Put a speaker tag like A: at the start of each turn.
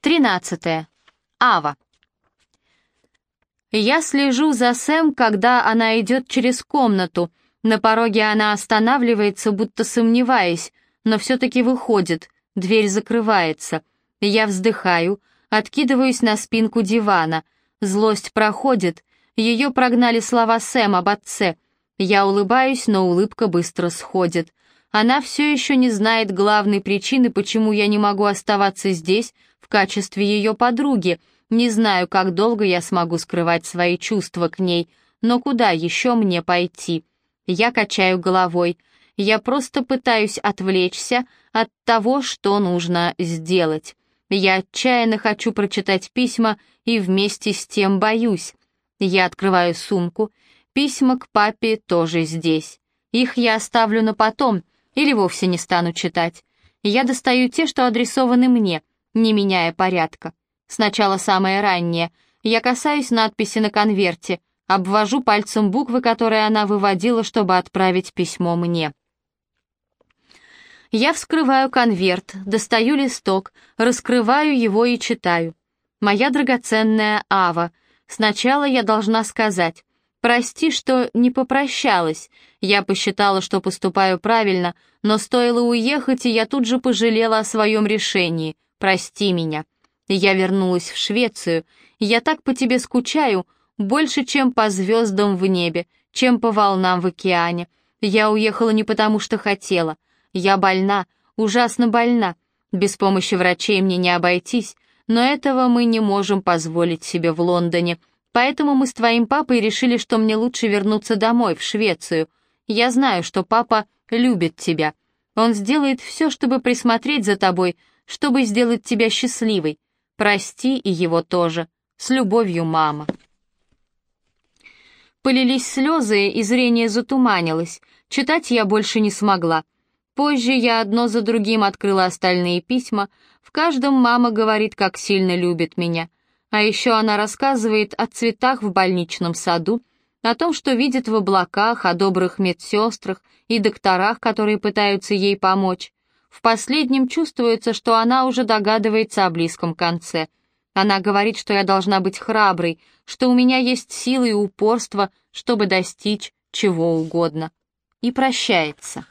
A: 13. Ава. Я слежу за Сэм, когда она идет через комнату. На пороге она останавливается, будто сомневаясь, но все-таки выходит, дверь закрывается. Я вздыхаю, откидываюсь на спинку дивана. Злость проходит, ее прогнали слова Сэм об отце. Я улыбаюсь, но улыбка быстро сходит. Она все еще не знает главной причины, почему я не могу оставаться здесь в качестве ее подруги. Не знаю, как долго я смогу скрывать свои чувства к ней, но куда еще мне пойти? Я качаю головой. Я просто пытаюсь отвлечься от того, что нужно сделать. Я отчаянно хочу прочитать письма и вместе с тем боюсь. Я открываю сумку. Письма к папе тоже здесь. Их я оставлю на потом или вовсе не стану читать. Я достаю те, что адресованы мне, не меняя порядка. Сначала самое раннее. Я касаюсь надписи на конверте, обвожу пальцем буквы, которые она выводила, чтобы отправить письмо мне. Я вскрываю конверт, достаю листок, раскрываю его и читаю. Моя драгоценная Ава. Сначала я должна сказать, «Прости, что не попрощалась. Я посчитала, что поступаю правильно, но стоило уехать, и я тут же пожалела о своем решении. Прости меня. Я вернулась в Швецию. Я так по тебе скучаю, больше, чем по звездам в небе, чем по волнам в океане. Я уехала не потому, что хотела. Я больна, ужасно больна. Без помощи врачей мне не обойтись, но этого мы не можем позволить себе в Лондоне. Поэтому мы с твоим папой решили, что мне лучше вернуться домой, в Швецию. Я знаю, что папа любит тебя. Он сделает все, чтобы присмотреть за тобой, чтобы сделать тебя счастливой. Прости и его тоже. С любовью, мама. Полились слезы, и зрение затуманилось. Читать я больше не смогла. Позже я одно за другим открыла остальные письма. В каждом мама говорит, как сильно любит меня. А еще она рассказывает о цветах в больничном саду, о том, что видит в облаках, о добрых медсестрах и докторах, которые пытаются ей помочь. В последнем чувствуется, что она уже догадывается о близком конце. Она говорит, что я должна быть храброй, что у меня есть силы и упорство, чтобы достичь чего угодно. И прощается.